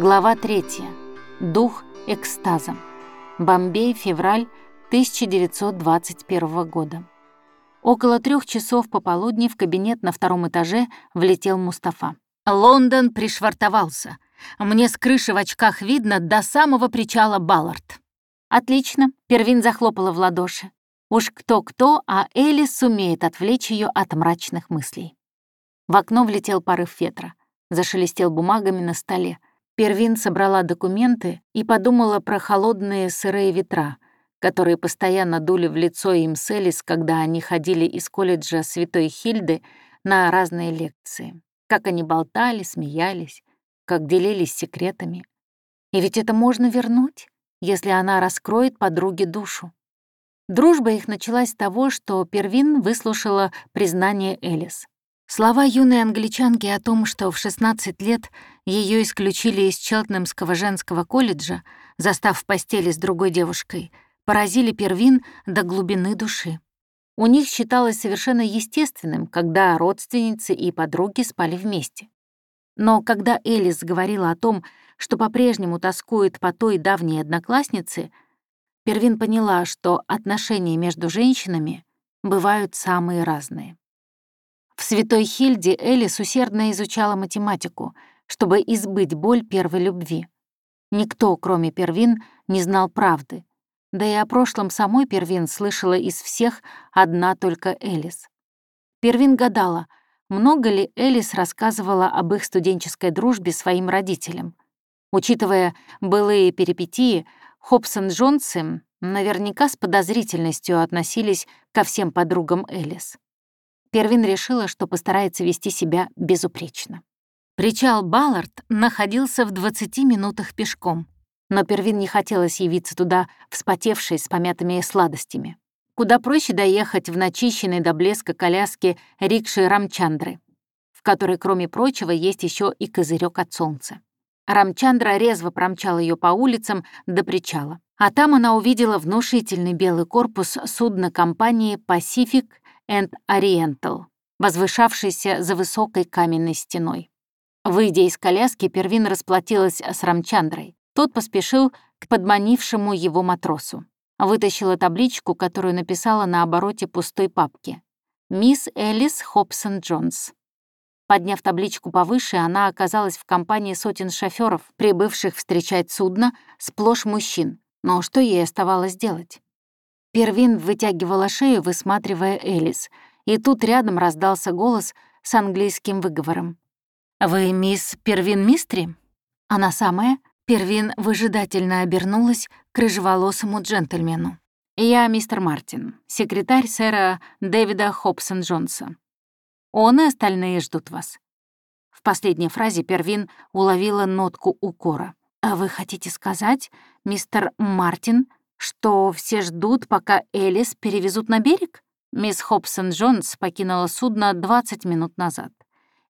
Глава 3. Дух экстаза. Бомбей, февраль 1921 года. Около трех часов пополудни в кабинет на втором этаже влетел Мустафа. Лондон пришвартовался. Мне с крыши в очках видно до самого причала Баллард. Отлично, Первин захлопала в ладоши. Уж кто-кто, а Элис сумеет отвлечь ее от мрачных мыслей. В окно влетел порыв ветра, зашелестел бумагами на столе. Первин собрала документы и подумала про холодные сырые ветра, которые постоянно дули в лицо им с Элис, когда они ходили из колледжа Святой Хильды на разные лекции. Как они болтали, смеялись, как делились секретами. И ведь это можно вернуть, если она раскроет подруге душу. Дружба их началась с того, что Первин выслушала признание Элис. Слова юной англичанки о том, что в 16 лет ее исключили из Челтнемского женского колледжа, застав в постели с другой девушкой, поразили Первин до глубины души. У них считалось совершенно естественным, когда родственницы и подруги спали вместе. Но когда Элис говорила о том, что по-прежнему тоскует по той давней однокласснице, Первин поняла, что отношения между женщинами бывают самые разные. В Святой Хильде Элис усердно изучала математику, чтобы избыть боль первой любви. Никто, кроме Первин, не знал правды. Да и о прошлом самой Первин слышала из всех одна только Элис. Первин гадала, много ли Элис рассказывала об их студенческой дружбе своим родителям. Учитывая былые перипетии, Хобсон Джонсы наверняка с подозрительностью относились ко всем подругам Элис. Первин решила, что постарается вести себя безупречно. Причал Баллард находился в 20 минутах пешком, но Первин не хотелось явиться туда, вспотевшей с помятыми сладостями. Куда проще доехать в начищенной до блеска коляске рикши Рамчандры, в которой, кроме прочего, есть еще и козырек от солнца. Рамчандра резво промчал ее по улицам до причала. А там она увидела внушительный белый корпус судна компании Pacific and Oriental, возвышавшийся за высокой каменной стеной. Выйдя из коляски, Первин расплатилась с Рамчандрой. Тот поспешил к подманившему его матросу. Вытащила табличку, которую написала на обороте пустой папки. «Мисс Элис Хобсон Джонс». Подняв табличку повыше, она оказалась в компании сотен шофёров, прибывших встречать судно, сплошь мужчин. Но что ей оставалось делать? Первин вытягивала шею, высматривая Элис, и тут рядом раздался голос с английским выговором. «Вы мисс Первин Мистри?» Она самая. Первин выжидательно обернулась к рыжеволосому джентльмену. «Я мистер Мартин, секретарь сэра Дэвида Хобсон-Джонса. Он и остальные ждут вас». В последней фразе Первин уловила нотку укора. «А вы хотите сказать, мистер Мартин, что все ждут, пока Элис перевезут на берег? Мисс Хобсон Джонс покинула судно 20 минут назад.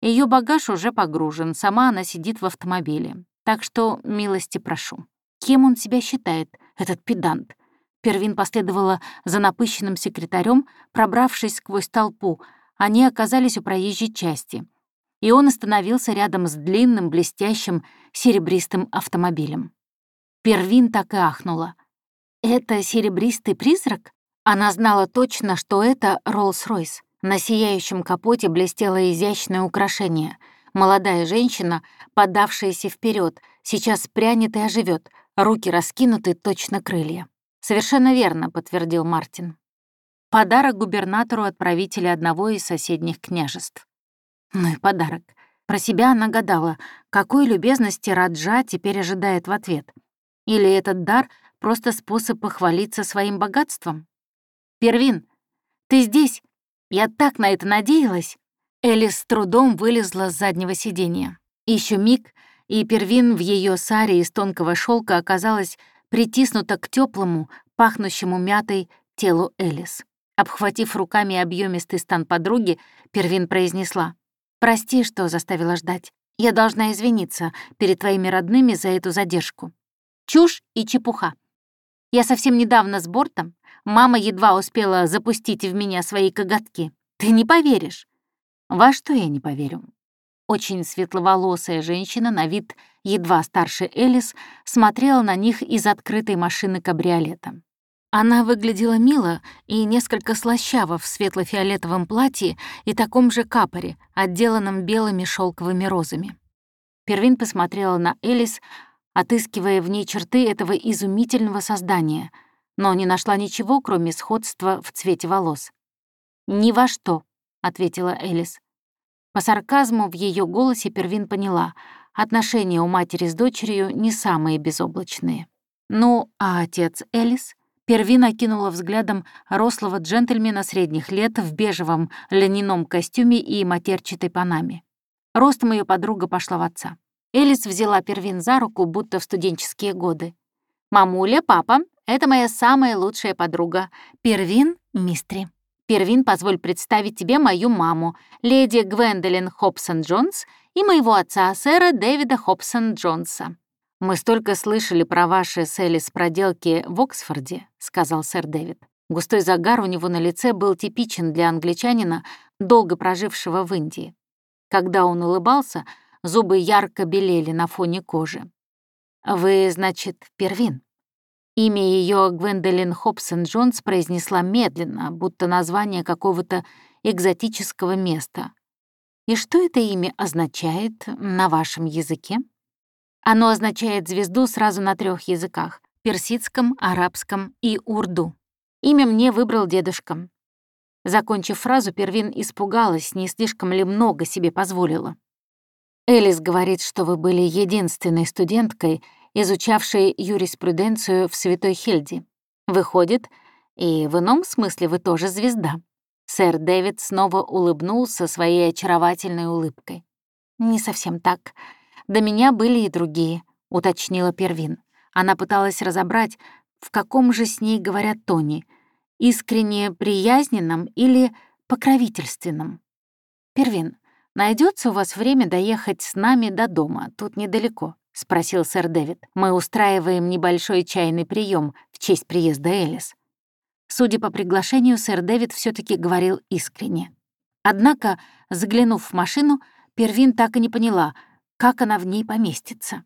Ее багаж уже погружен, сама она сидит в автомобиле. Так что милости прошу. Кем он себя считает, этот педант? Первин последовала за напыщенным секретарем, пробравшись сквозь толпу. Они оказались у проезжей части. И он остановился рядом с длинным, блестящим, серебристым автомобилем. Первин так и ахнула — это серебристый призрак? Она знала точно, что это Роллс-Ройс. На сияющем капоте блестело изящное украшение. Молодая женщина, подавшаяся вперед, сейчас спрянет и оживет, руки раскинуты, точно крылья. «Совершенно верно», — подтвердил Мартин. Подарок губернатору от правителя одного из соседних княжеств. Ну и подарок. Про себя она гадала, какой любезности Раджа теперь ожидает в ответ. Или этот дар Просто способ похвалиться своим богатством? «Первин, ты здесь? Я так на это надеялась!» Элис с трудом вылезла с заднего сиденья. Еще миг, и Первин в ее саре из тонкого шелка оказалась притиснута к теплому, пахнущему мятой телу Элис. Обхватив руками объемистый стан подруги, Первин произнесла. «Прости, что заставила ждать. Я должна извиниться перед твоими родными за эту задержку. Чушь и чепуха. Я совсем недавно с бортом. Мама едва успела запустить в меня свои коготки. Ты не поверишь. Во что я не поверю? Очень светловолосая женщина, на вид едва старше Элис, смотрела на них из открытой машины кабриолета. Она выглядела мило и несколько слащаво в светло-фиолетовом платье и таком же капоре, отделанном белыми шелковыми розами. Первин посмотрела на Элис, отыскивая в ней черты этого изумительного создания, но не нашла ничего, кроме сходства в цвете волос. «Ни во что», — ответила Элис. По сарказму в ее голосе Первин поняла, отношения у матери с дочерью не самые безоблачные. «Ну, а отец Элис?» Первин окинула взглядом рослого джентльмена средних лет в бежевом льняном костюме и матерчатой панаме. Ростом ее подруга пошла в отца. Элис взяла Первин за руку, будто в студенческие годы. «Мамуля, папа, это моя самая лучшая подруга. Первин — мистри. Первин, позволь представить тебе мою маму, леди Гвендолин Хобсон-Джонс, и моего отца, сэра Дэвида Хобсон-Джонса. «Мы столько слышали про ваши с Элис проделки в Оксфорде», — сказал сэр Дэвид. Густой загар у него на лице был типичен для англичанина, долго прожившего в Индии. Когда он улыбался, зубы ярко белели на фоне кожи. «Вы, значит, Первин?» Имя ее Гвендолин Хобсон-Джонс произнесла медленно, будто название какого-то экзотического места. «И что это имя означает на вашем языке?» Оно означает звезду сразу на трех языках — персидском, арабском и урду. Имя мне выбрал дедушка. Закончив фразу, Первин испугалась, не слишком ли много себе позволила. Элис говорит, что вы были единственной студенткой, изучавшей юриспруденцию в Святой Хильде. Выходит, и в ином смысле вы тоже звезда. Сэр Дэвид снова улыбнулся своей очаровательной улыбкой. «Не совсем так. До меня были и другие», — уточнила Первин. Она пыталась разобрать, в каком же с ней говорят Тони — искренне приязненном или покровительственном. «Первин, найдется у вас время доехать с нами до дома, тут недалеко?» — спросил сэр Дэвид. «Мы устраиваем небольшой чайный прием в честь приезда Элис». Судя по приглашению, сэр Дэвид все таки говорил искренне. Однако, заглянув в машину, Первин так и не поняла, как она в ней поместится.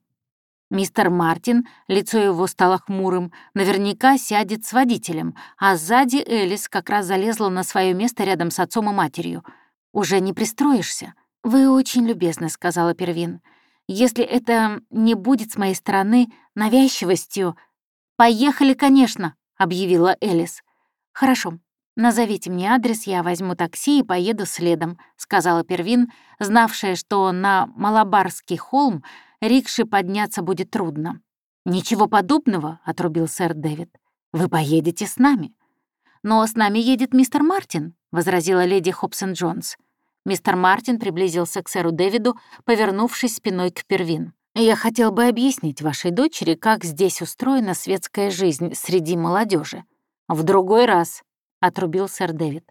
Мистер Мартин, лицо его стало хмурым, наверняка сядет с водителем, а сзади Элис как раз залезла на свое место рядом с отцом и матерью. «Уже не пристроишься?» «Вы очень любезны», — сказала Первин. «Если это не будет с моей стороны навязчивостью...» «Поехали, конечно», — объявила Элис. «Хорошо, «Назовите мне адрес, я возьму такси и поеду следом», — сказала Первин, знавшая, что на Малабарский холм рикши подняться будет трудно. «Ничего подобного», — отрубил сэр Дэвид. «Вы поедете с нами». «Но с нами едет мистер Мартин», — возразила леди Хобсон Джонс. Мистер Мартин приблизился к сэру Дэвиду, повернувшись спиной к Первин. «Я хотел бы объяснить вашей дочери, как здесь устроена светская жизнь среди молодежи. В другой раз», — отрубил сэр Дэвид.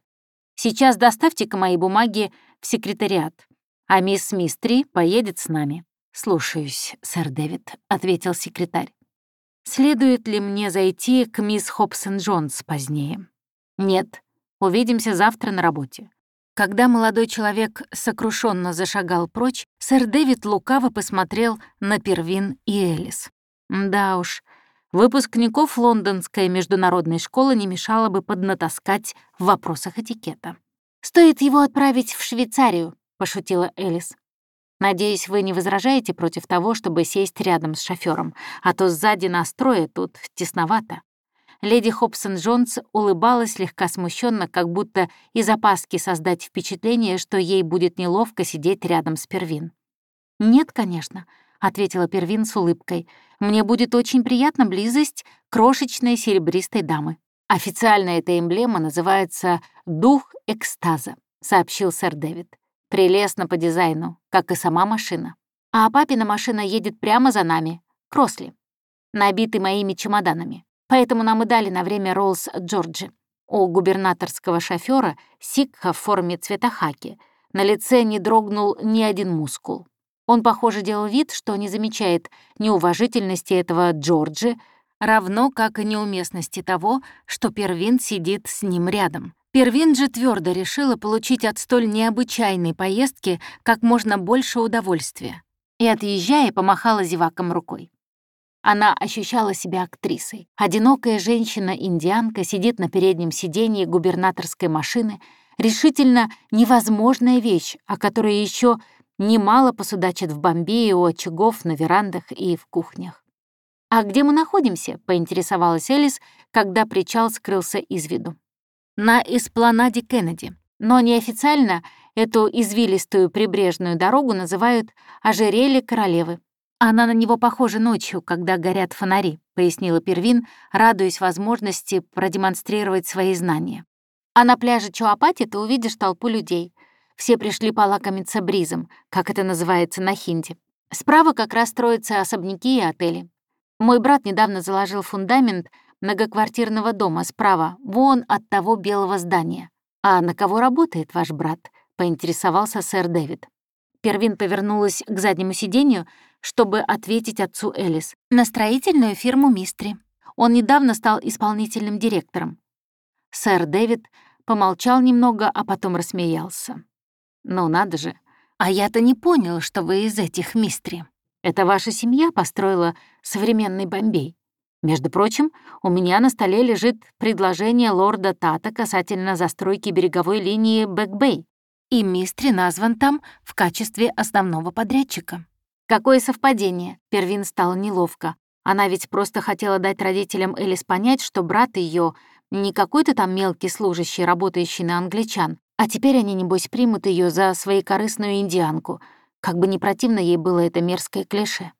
«Сейчас доставьте-ка мои бумаги в секретариат, а мисс Мистри поедет с нами». «Слушаюсь, сэр Дэвид», — ответил секретарь. «Следует ли мне зайти к мисс Хобсон Джонс позднее?» «Нет. Увидимся завтра на работе». Когда молодой человек сокрушенно зашагал прочь, сэр Дэвид лукаво посмотрел на Первин и Элис. «Да уж, Выпускников лондонской международной школы не мешало бы поднатаскать в вопросах этикета. «Стоит его отправить в Швейцарию», — пошутила Элис. «Надеюсь, вы не возражаете против того, чтобы сесть рядом с шофёром, а то сзади настроя тут тесновато». Леди Хобсон Джонс улыбалась слегка смущенно, как будто из опаски создать впечатление, что ей будет неловко сидеть рядом с Первин. «Нет, конечно», — ответила Первин с улыбкой. «Мне будет очень приятна близость крошечной серебристой дамы. Официально эта эмблема называется «Дух экстаза», — сообщил сэр Дэвид. Прелестно по дизайну, как и сама машина. А папина машина едет прямо за нами, Кросли, набитый моими чемоданами. Поэтому нам и дали на время Роллс Джорджи. У губернаторского шофера сикха в форме цвета хаки. На лице не дрогнул ни один мускул. Он, похоже, делал вид, что не замечает неуважительности этого Джорджи, равно как и неуместности того, что Первин сидит с ним рядом. Первин же твердо решила получить от столь необычайной поездки как можно больше удовольствия и, отъезжая, помахала зеваком рукой. Она ощущала себя актрисой. Одинокая женщина-индианка сидит на переднем сиденье губернаторской машины, решительно невозможная вещь, о которой еще немало посудачат в Бомбее у очагов, на верандах и в кухнях. «А где мы находимся?» — поинтересовалась Элис, когда причал скрылся из виду. «На эспланаде Кеннеди, но неофициально эту извилистую прибрежную дорогу называют «ожерелье королевы». Она на него похожа ночью, когда горят фонари, пояснила Первин, радуясь возможности продемонстрировать свои знания. А на пляже Чуапати ты увидишь толпу людей. Все пришли полакомиться бризом, как это называется на хинди. Справа как раз строятся особняки и отели. Мой брат недавно заложил фундамент многоквартирного дома справа, вон от того белого здания. «А на кого работает ваш брат?» — поинтересовался сэр Дэвид. Первин повернулась к заднему сиденью, чтобы ответить отцу Элис. «На строительную фирму Мистри. Он недавно стал исполнительным директором». Сэр Дэвид помолчал немного, а потом рассмеялся. «Ну надо же. А я-то не понял, что вы из этих Мистри. Это ваша семья построила современный Бомбей. Между прочим, у меня на столе лежит предложение лорда Тата касательно застройки береговой линии Бэкбэй, и Мистри назван там в качестве основного подрядчика. Какое совпадение, Первин стало неловко. Она ведь просто хотела дать родителям Элис понять, что брат ее не какой-то там мелкий служащий, работающий на англичан, а теперь они, небось, примут ее за своекорыстную индианку, как бы не противно ей было это мерзкое клише.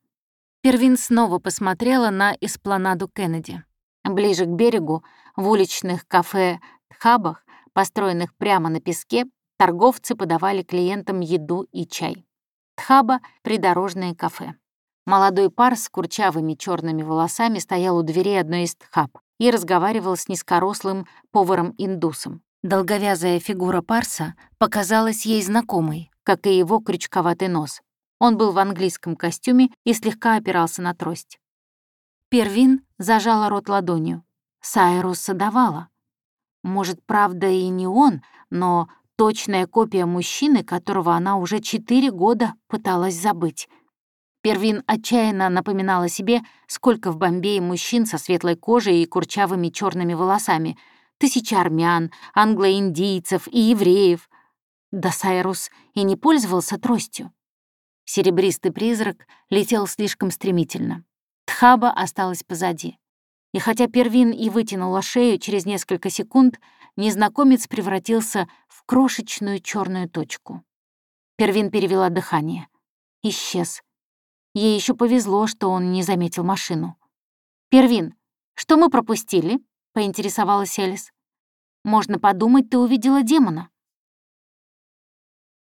Первин снова посмотрела на эспланаду Кеннеди. Ближе к берегу, в уличных кафе-хабах, построенных прямо на песке, торговцы подавали клиентам еду и чай. Тхаба — придорожное кафе. Молодой пар с курчавыми черными волосами стоял у двери одной из тхаб и разговаривал с низкорослым поваром-индусом. Долговязая фигура Парса показалась ей знакомой, как и его крючковатый нос. Он был в английском костюме и слегка опирался на трость. Первин зажала рот ладонью. Сайруса давала. Может, правда, и не он, но точная копия мужчины, которого она уже четыре года пыталась забыть. Первин отчаянно напоминала себе, сколько в Бомбее мужчин со светлой кожей и курчавыми черными волосами, тысячи армян, англоиндийцев и евреев. Да Сайрус и не пользовался тростью. Серебристый призрак летел слишком стремительно. Тхаба осталась позади. И хотя Первин и вытянула шею, через несколько секунд незнакомец превратился крошечную черную точку. Первин перевела дыхание. Исчез. Ей еще повезло, что он не заметил машину. «Первин, что мы пропустили?» — поинтересовалась Элис. «Можно подумать, ты увидела демона».